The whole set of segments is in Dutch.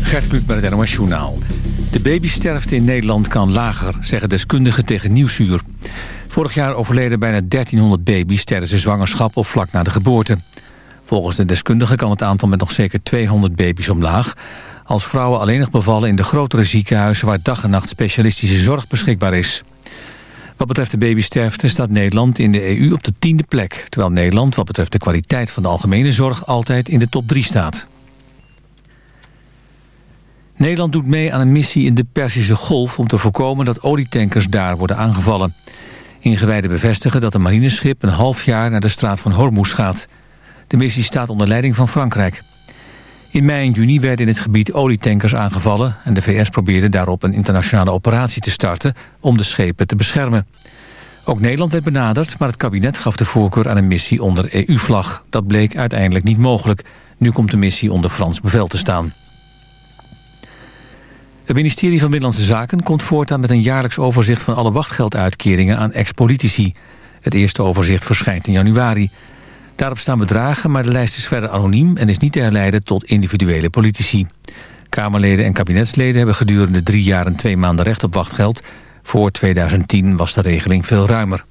Gert Kluk met het NOS Journaal. De babysterfte in Nederland kan lager, zeggen deskundigen tegen Nieuwsuur. Vorig jaar overleden bijna 1300 baby's tijdens de zwangerschap of vlak na de geboorte. Volgens de deskundigen kan het aantal met nog zeker 200 baby's omlaag... als vrouwen alleen nog bevallen in de grotere ziekenhuizen... waar dag en nacht specialistische zorg beschikbaar is. Wat betreft de babysterfte staat Nederland in de EU op de tiende plek... terwijl Nederland wat betreft de kwaliteit van de algemene zorg... altijd in de top 3 staat. Nederland doet mee aan een missie in de Perzische Golf... om te voorkomen dat olietankers daar worden aangevallen. Ingewijden bevestigen dat een marineschip een half jaar... naar de straat van Hormuz gaat. De missie staat onder leiding van Frankrijk. In mei en juni werden in het gebied olietankers aangevallen... en de VS probeerde daarop een internationale operatie te starten... om de schepen te beschermen. Ook Nederland werd benaderd, maar het kabinet gaf de voorkeur aan een missie onder EU-vlag. Dat bleek uiteindelijk niet mogelijk. Nu komt de missie onder Frans bevel te staan. Het ministerie van Binnenlandse Zaken komt voortaan met een jaarlijks overzicht van alle wachtgelduitkeringen aan ex-politici. Het eerste overzicht verschijnt in januari. Daarop staan bedragen, maar de lijst is verder anoniem... en is niet te herleiden tot individuele politici. Kamerleden en kabinetsleden hebben gedurende drie jaar en twee maanden recht op wachtgeld. Voor 2010 was de regeling veel ruimer.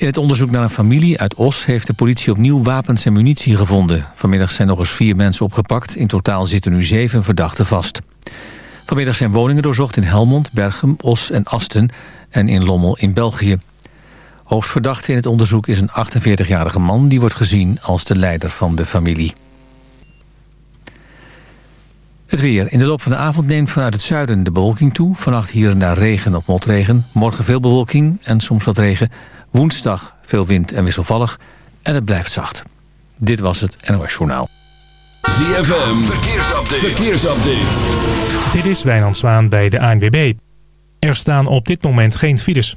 In het onderzoek naar een familie uit Os heeft de politie opnieuw wapens en munitie gevonden. Vanmiddag zijn nog eens vier mensen opgepakt. In totaal zitten nu zeven verdachten vast. Vanmiddag zijn woningen doorzocht in Helmond, Berchem, Os en Asten en in Lommel in België. Hoofdverdachte in het onderzoek is een 48-jarige man... die wordt gezien als de leider van de familie. Het weer. In de loop van de avond neemt vanuit het zuiden de bewolking toe. Vannacht hier en daar regen of motregen. Morgen veel bewolking en soms wat regen. Woensdag veel wind en wisselvallig. En het blijft zacht. Dit was het NOS Journaal. ZFM. Verkeersupdate. Verkeersupdate. Dit is Wijnand Zwaan bij de ANWB. Er staan op dit moment geen files.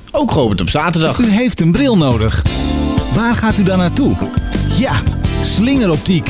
ook geopend op zaterdag. U heeft een bril nodig. Waar gaat u dan naartoe? Ja, slingeroptiek.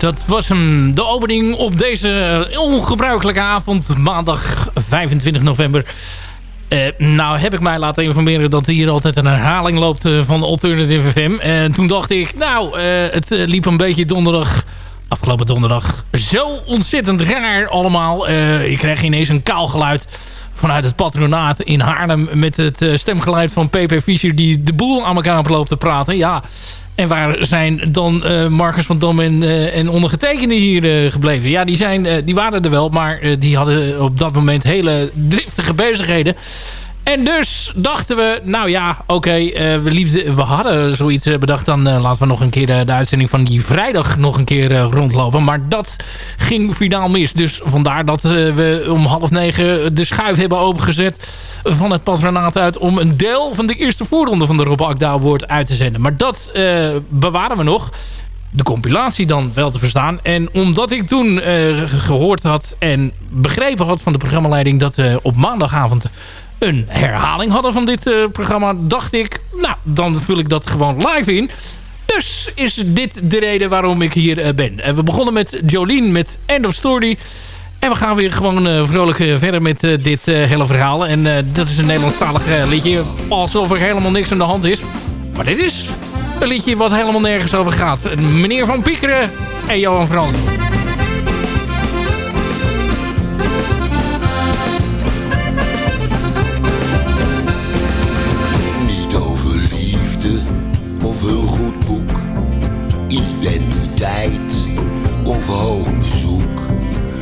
Dat was hem. De opening op deze ongebruikelijke avond. Maandag 25 november. Uh, nou heb ik mij laten informeren dat hier altijd een herhaling loopt uh, van Alternative FM. En toen dacht ik, nou, het liep een beetje donderdag, afgelopen donderdag, zo ontzettend raar allemaal. ik kreeg ineens een kaal geluid vanuit het patronaat in Haarlem met het stemgeluid van PP Fischer die de boel aan elkaar loopt te praten. Ja, en waar zijn dan uh, Marcus van Dam en, uh, en ondergetekende hier uh, gebleven? Ja, die, zijn, die waren er wel, maar die hadden op dat moment hele driftige bezigheden. En dus dachten we, nou ja, oké, okay, we, we hadden zoiets bedacht. Dan laten we nog een keer de, uitzending van die vrijdag nog een keer rondlopen. Maar dat ging finaal mis. Dus vandaar dat we om half negen de schuif hebben opengezet van het patronaat uit... om een deel van de eerste voorronde van de Rob Akda uit te zenden. Maar dat uh, bewaren we nog. De compilatie dan wel te verstaan. En omdat ik toen uh, gehoord had en begrepen had van de programmaleiding... dat we op maandagavond een herhaling hadden van dit uh, programma... dacht ik, nou, dan vul ik dat gewoon live in... Dus is dit de reden waarom ik hier ben. En we begonnen met Jolien met End of Story. En we gaan weer gewoon vrolijk verder met dit hele verhaal. En dat is een Nederlandstalig liedje. Alsof er helemaal niks aan de hand is. Maar dit is een liedje wat helemaal nergens over gaat. Meneer Van Piekeren en Johan Frans.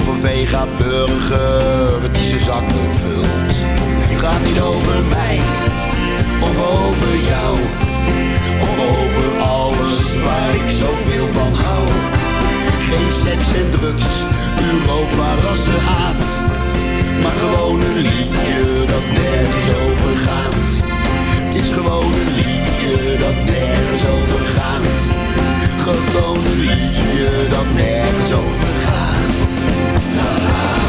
of een vega-burger die zijn zakken vult. Het gaat niet over mij of over jou. Of over alles waar ik zoveel van hou. Geen seks en drugs, Europa rassenhaat. Maar gewoon een liedje dat nergens over gaat. Het is gewoon een liedje dat nergens over gaat. Gewoon een liedje dat nergens over gaat. alive.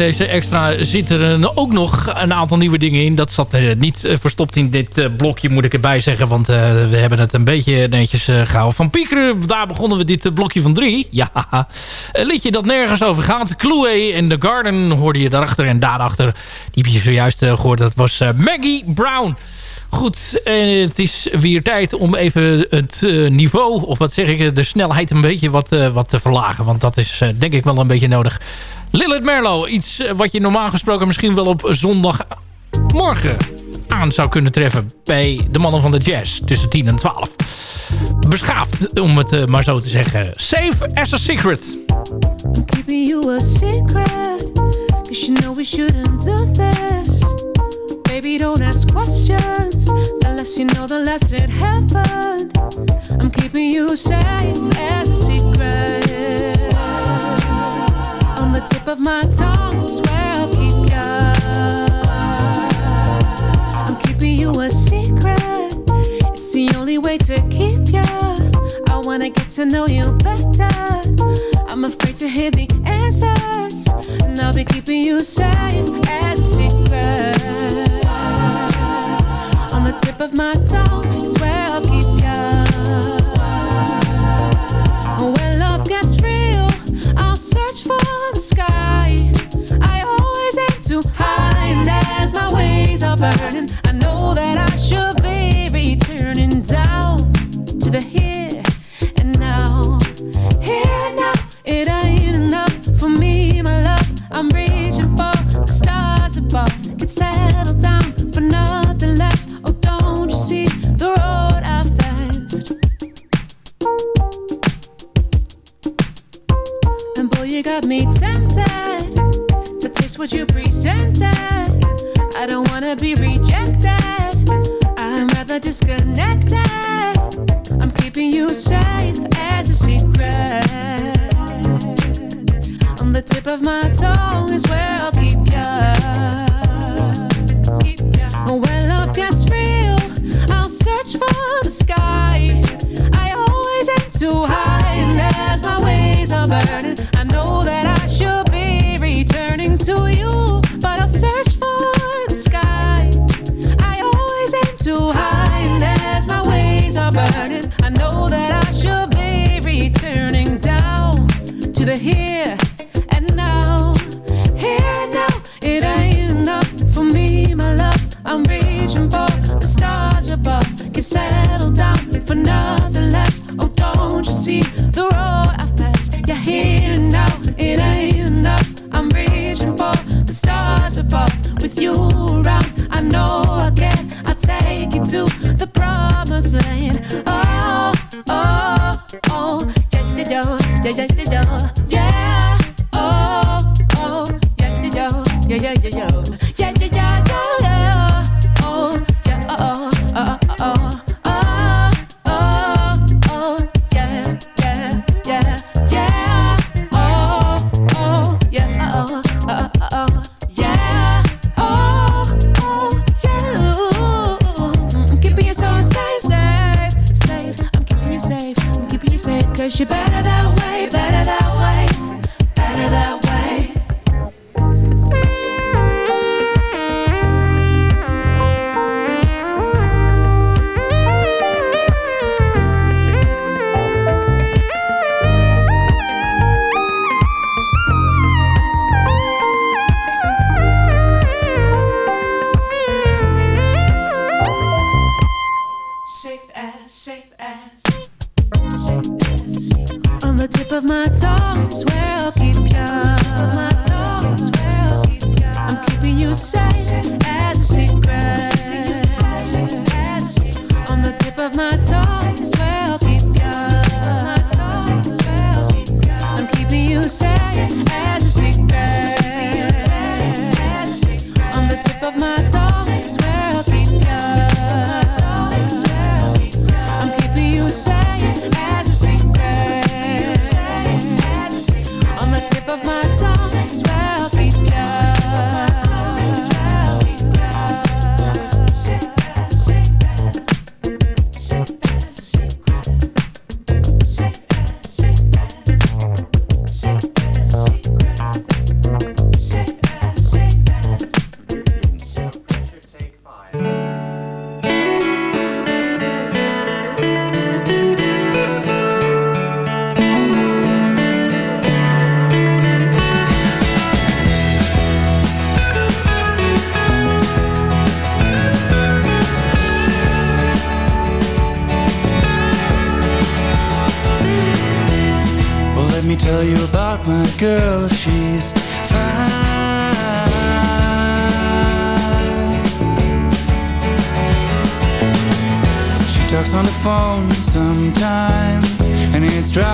Deze extra zitten er ook nog een aantal nieuwe dingen in. Dat zat eh, niet eh, verstopt in dit eh, blokje, moet ik erbij zeggen. Want eh, we hebben het een beetje netjes eh, gehouden. Van Piekeren, daar begonnen we dit eh, blokje van drie. Ja, een liedje dat nergens over gaat. Chloe en The Garden hoorde je daarachter. En daarachter, die heb je zojuist eh, gehoord, dat was eh, Maggie Brown. Goed, en het is weer tijd om even het eh, niveau, of wat zeg ik, de snelheid een beetje wat, eh, wat te verlagen. Want dat is eh, denk ik wel een beetje nodig. Lilith Merlo, iets eh, wat je normaal gesproken misschien wel op zondagmorgen aan zou kunnen treffen bij de mannen van de jazz tussen 10 en 12. Beschaafd, om het eh, maar zo te zeggen. Safe as a secret. keeping you a secret. Cause you know we shouldn't do this. Baby, don't ask questions. The less you know, the less it happened. I'm keeping you safe as a secret. The tip of my tongue where I'll keep ya. I'm keeping you a secret. It's the only way to keep ya. I wanna get to know you better. I'm afraid to hear the answers, and I'll be keeping you safe as a secret. On the tip of my tongue where I'll keep ya. When love gets real, I'll search for the sky. I always aim too high, and as my ways are burning, I know that I should be returning down to the here and now. Here and now, it ain't enough for me, my love. I'm reaching for the stars above. Get settled down you got me tempted to taste what you presented. I don't wanna be rejected. I'm rather disconnected. I'm keeping you safe as a secret. On the tip of my tongue is where I'll keep ya. When love gets real, I'll search for the sky. I always aim too high, and as my ways are burning, to the here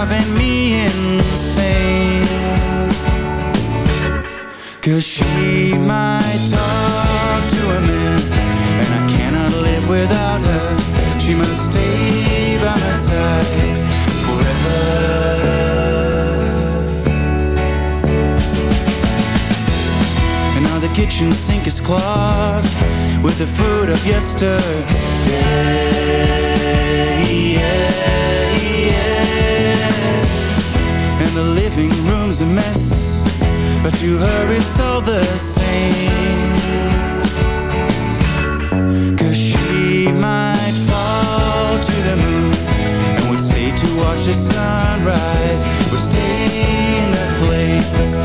driving me insane. Cause she might talk to a man, and I cannot live without her. She must stay by my side forever. And now the kitchen sink is clogged with the food of yesterday. Yeah, yeah. The living room's a mess, but to her it's all the same. Cause she might fall to the moon and would stay to watch the sunrise. Would stay in that place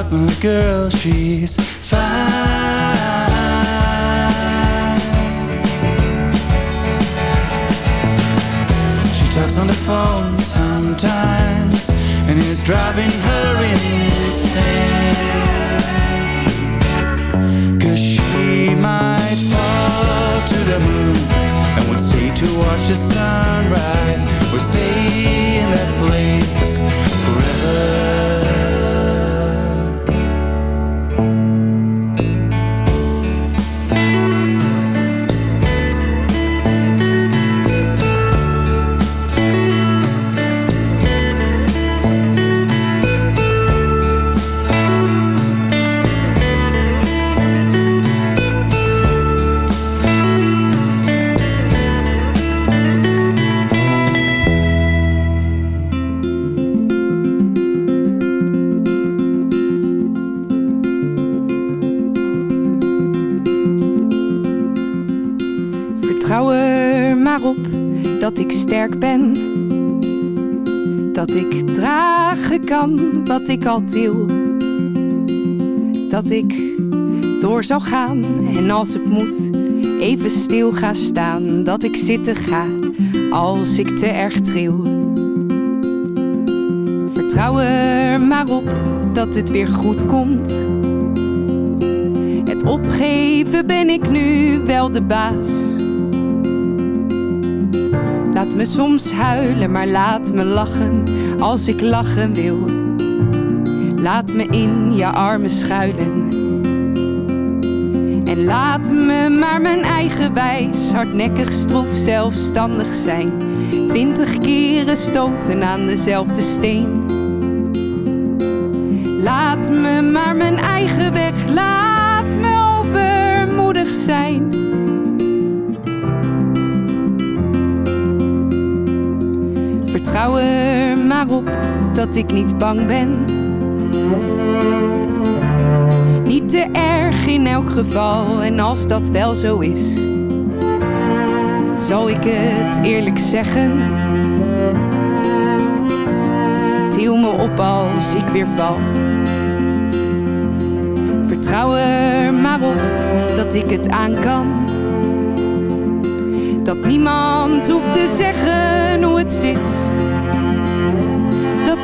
about my girl, she's fine. She talks on the phone sometimes and is driving her insane. Cause she might fall to the moon and would stay to watch the sunrise or stay in that place forever. Wat ik al deel. Dat ik door zal gaan en als het moet even stil ga staan. Dat ik zitten ga als ik te erg tril. Vertrouw er maar op dat het weer goed komt. Het opgeven ben ik nu wel de baas. Soms huilen, maar laat me lachen als ik lachen wil. Laat me in je armen schuilen. En laat me maar mijn eigen wijs, hardnekkig, stroef, zelfstandig zijn. Twintig keren stoten aan dezelfde steen. Laat me maar mijn eigen Vertrouw er maar op dat ik niet bang ben. Niet te erg in elk geval, en als dat wel zo is, zal ik het eerlijk zeggen. Til me op als ik weer val. Vertrouw er maar op dat ik het aan kan. Dat niemand hoeft te zeggen hoe het zit.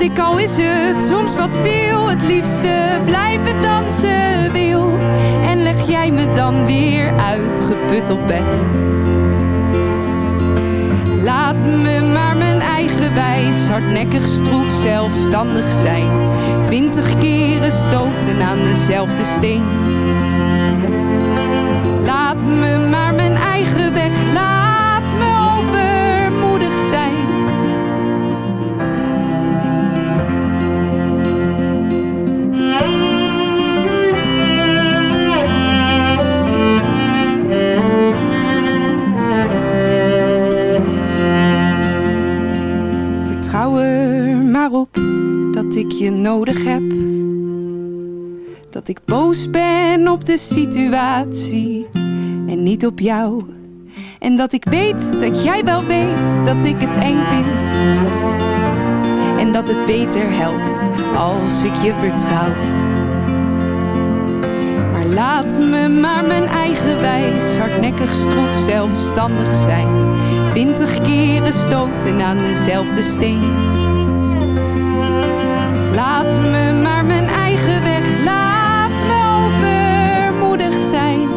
Ik al is het soms wat veel, het liefste blijven dansen wil. En leg jij me dan weer uitgeput op bed. Laat me maar mijn eigen wijs, hardnekkig, stroef, zelfstandig zijn. Twintig keren stoten aan dezelfde steen. Laat me maar mijn eigen weg, nodig heb. Dat ik boos ben op de situatie en niet op jou. En dat ik weet dat jij wel weet dat ik het eng vind. En dat het beter helpt als ik je vertrouw. Maar laat me maar mijn eigen wijs, hardnekkig stroef zelfstandig zijn. Twintig keren stoten aan dezelfde steen. Laat me maar mijn eigen weg, laat me overmoedig zijn.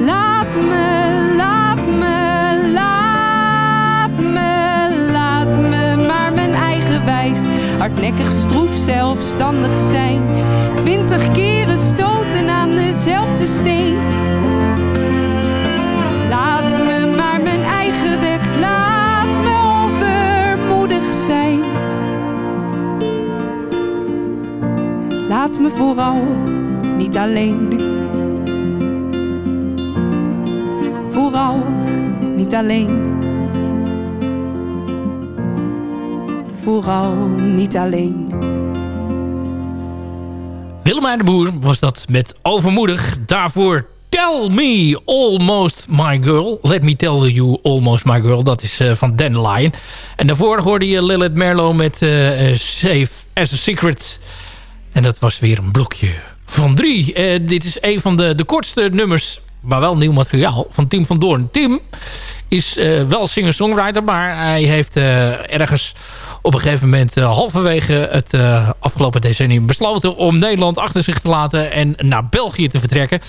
Laat me, laat me, laat me, laat me maar mijn eigen wijs. Hardnekkig stroef zelfstandig zijn. Twintig keren stoten aan dezelfde steen. Me vooral niet alleen. Vooral niet alleen. Vooral niet alleen. Willemijn de Boer was dat met overmoedig. Daarvoor Tell Me Almost My Girl. Let Me Tell You Almost My Girl. Dat is eh, van Dandelion. En daarvoor hoorde je Lilith Merlo met eh, eh, Safe as a Secret. En dat was weer een blokje van drie. Eh, dit is een van de, de kortste nummers, maar wel nieuw materiaal, van Tim van Doorn. Tim is eh, wel singer-songwriter, maar hij heeft eh, ergens op een gegeven moment halverwege het afgelopen decennium besloten om Nederland achter zich te laten en naar België te vertrekken.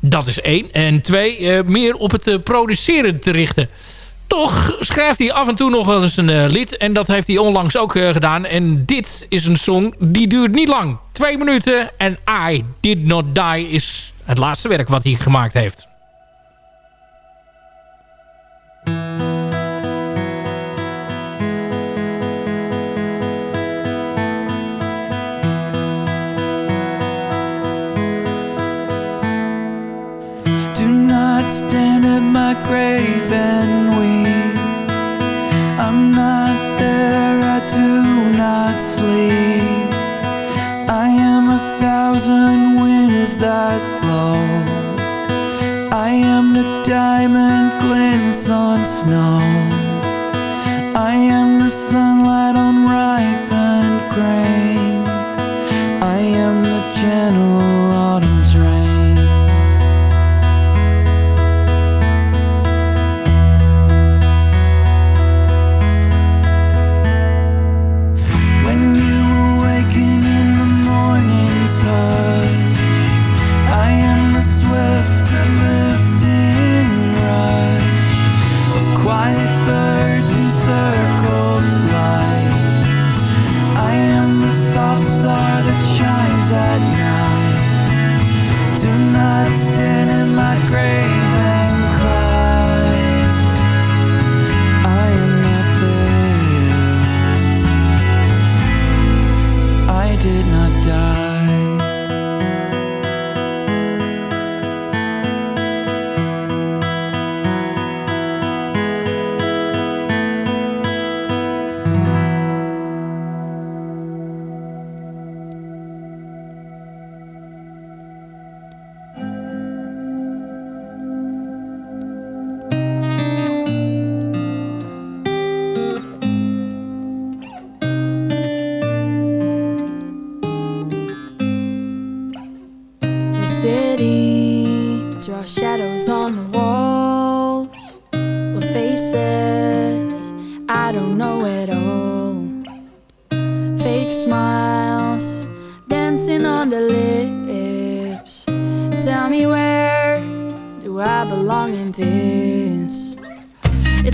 Dat is één. En twee, meer op het produceren te richten. Toch schrijft hij af en toe nog eens een eh, lied. En dat heeft hij onlangs ook eh, gedaan. En dit is een song die duurt niet lang. Twee minuten. En I Did Not Die is het laatste werk wat hij gemaakt heeft. Do not stand my grave and weep. I'm not there, I do not sleep. I am a thousand winds that blow. I am the diamond glints on snow.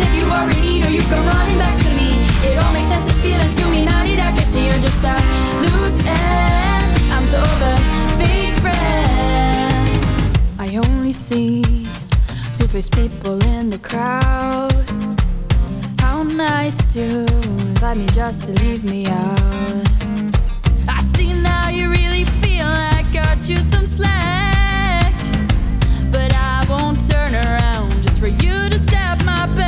if you are in need or you come running back to me. It all makes sense, it's feeling to me. Now that I can see you're just a loose end. I'm so over fake friends. I only see two-faced people in the crowd. How nice to invite me just to leave me out. I see now you really feel like I got you some slack, but I won't turn around just for you to stab my back.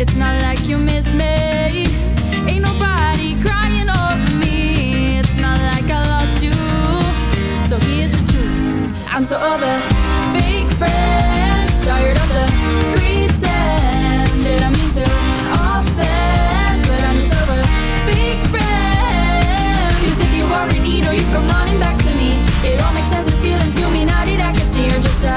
It's not like you miss me. Ain't nobody crying over me. It's not like I lost you. So here's the truth. I'm so over fake friends. Tired of the pretend that I mean to offend. But I'm just over fake friends. 'Cause if you are in need or you come running back to me, it all makes sense. It's feeling to me now that I can see you're just a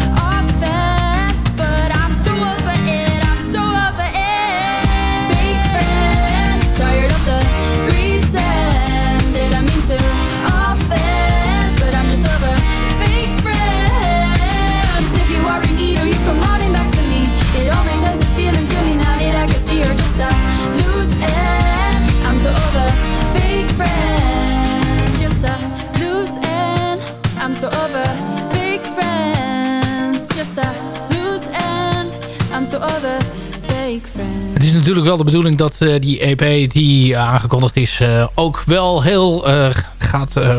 Het is natuurlijk wel de bedoeling dat eh, die EP die aangekondigd is... eh, ook wel heel eh, gaat, eh,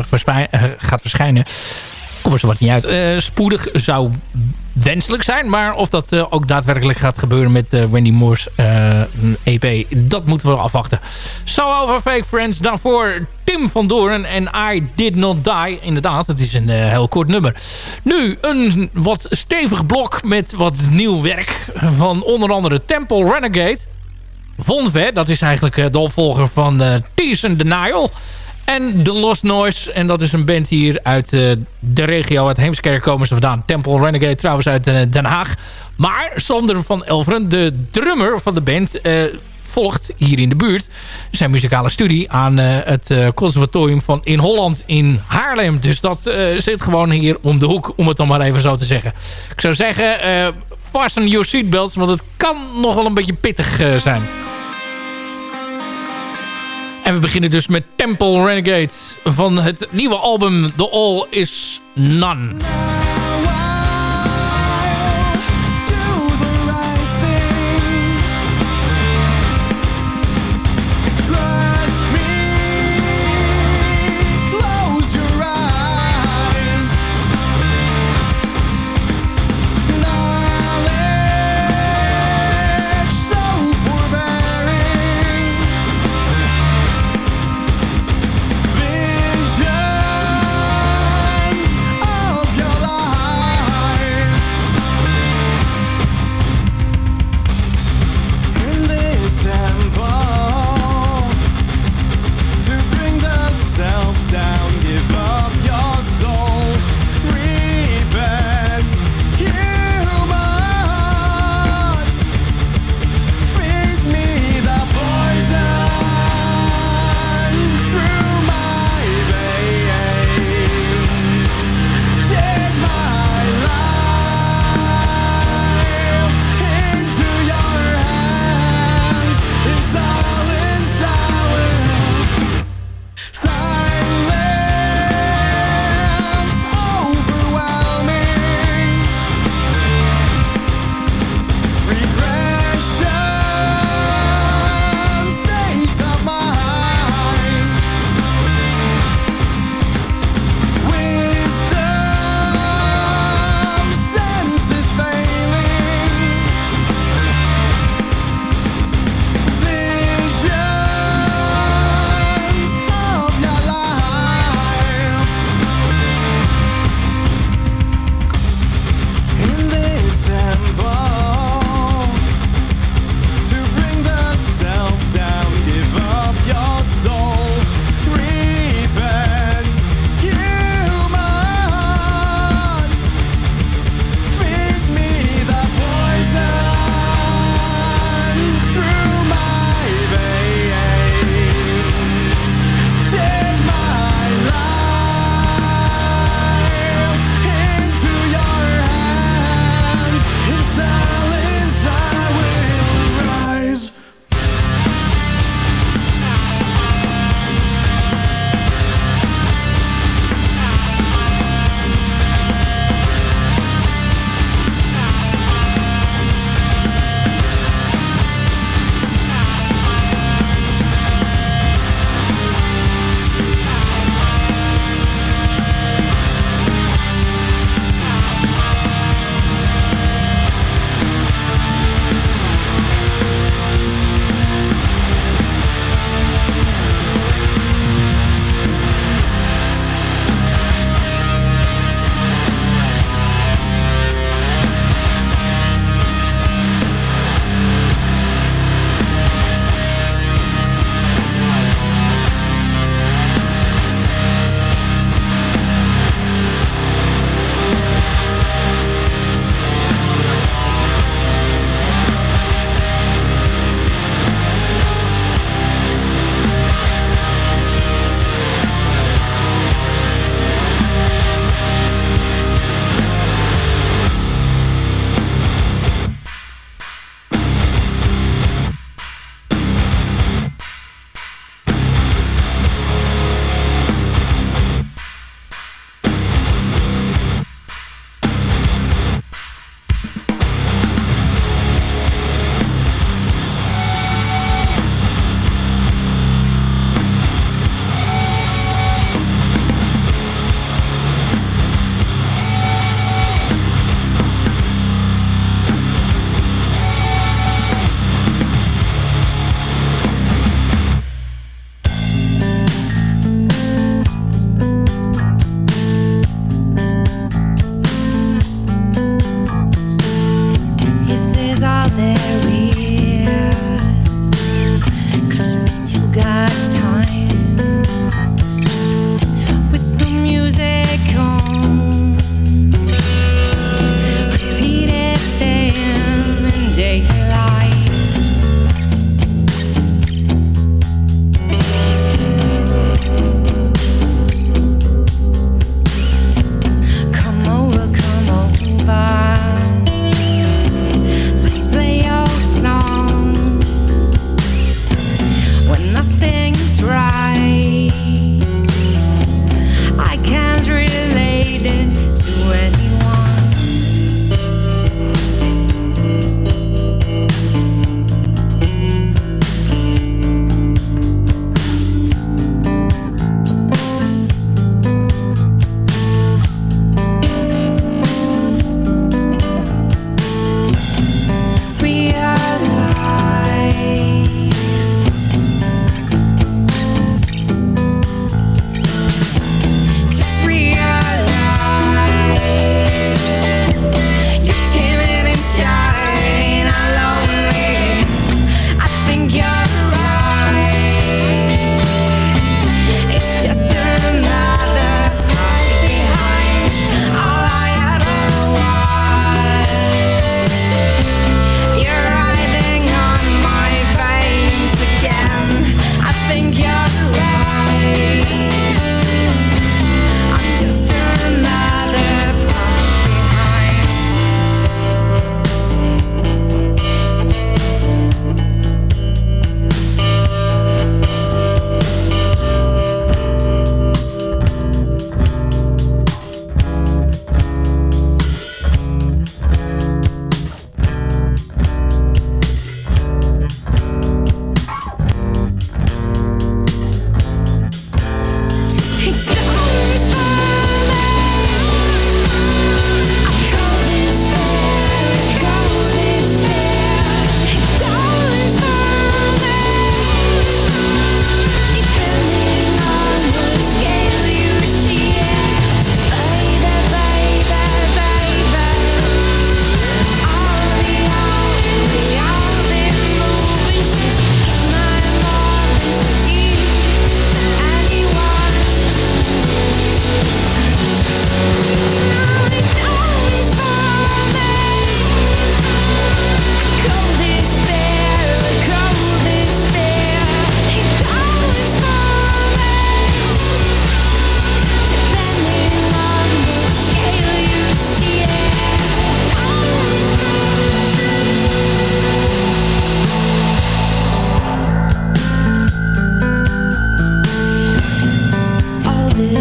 eh, gaat verschijnen. Kom er zo wat niet uit. Eh, spoedig zou wenselijk zijn. Maar of dat eh, ook daadwerkelijk gaat gebeuren met eh, Wendy Moore's EP... dat moeten we afwachten. Zo over Fake Friends. Daarvoor Tim van Doorn en I Did Not Die. Inderdaad, het is een heel kort nummer. Nu een wat stevig blok met wat nieuw werk... van onder andere Temple Renegade... Vonve, dat is eigenlijk de opvolger van uh, Tears and Denial. En The Lost Noise. En dat is een band hier uit eh, de regio. Uit Heemskerk komen ze vandaan. Temple Renegade trouwens uit eh, Den Haag. Maar Sander van Elveren, de drummer van de band... eh, volgt hier in de buurt zijn muzikale studie aan het conservatorium van in Holland in Haarlem. Dus dat zit gewoon hier om de hoek, om het dan maar even zo te zeggen. Ik zou zeggen, fasten your seatbelts, want het kan nog wel een beetje pittig zijn. En we beginnen dus met Temple Renegade van het nieuwe album The All Is None.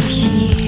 keep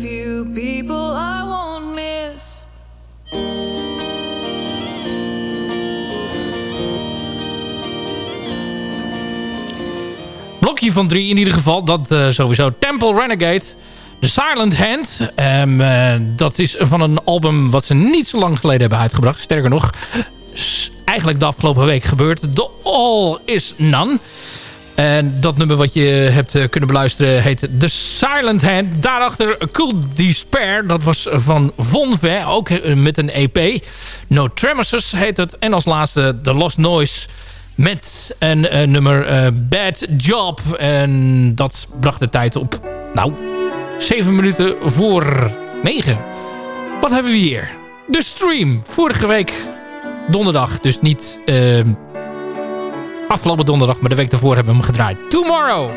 few people I won't miss. Blokje van drie in ieder geval. Dat eh, sowieso. Temple Renegade. The Silent Hand. Ehm, eh, dat is van een album wat ze niet zo lang geleden hebben uitgebracht. Sterker nog, eigenlijk de afgelopen week gebeurd. The All Is None. En dat nummer wat je hebt eh, kunnen beluisteren heet The Silent Hand. Daarachter Cool Despair. Dat was van Von Ver, ook eh, met een EP. No Tremosis heet het. En als laatste The Lost Noise met een eh, nummer Bad Job. En dat bracht de tijd op, nou, 7 minuten voor 9. Wat hebben we hier? De stream. Vorige week donderdag. Dus niet afgelopen donderdag, maar de week daarvoor hebben we hem gedraaid. Tomorrow.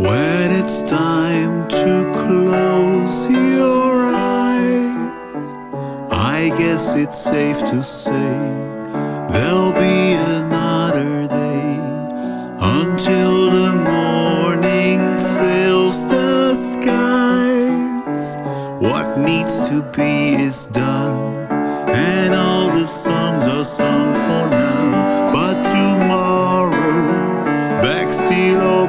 When it's time guess it's safe to say there'll be another day until the morning fills the skies. What needs to be is done, and all the songs are sung for now. But tomorrow, back still or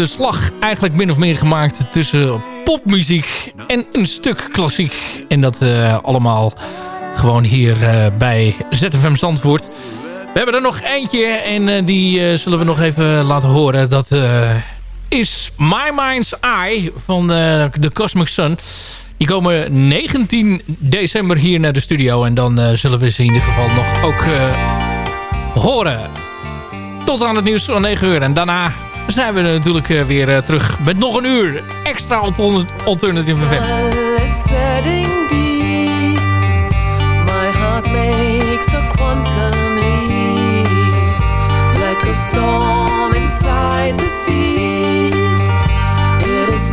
de slag eigenlijk min of meer gemaakt tussen popmuziek en een stuk klassiek. En dat eh, allemaal gewoon hier eh, bij ZFM Zandvoort. We hebben er nog eentje en eh, die zullen we nog even laten horen. Dat is My Mind's Eye van de Cosmic Sun. Die komen 19 december hier naar de studio. En dan zullen we ze in ieder geval nog ook horen. Tot aan het nieuws van 9 uur. En daarna zijn we natuurlijk eh, weer eh, terug met nog een uur extra Altern- Alternative like a storm inside the sea. It is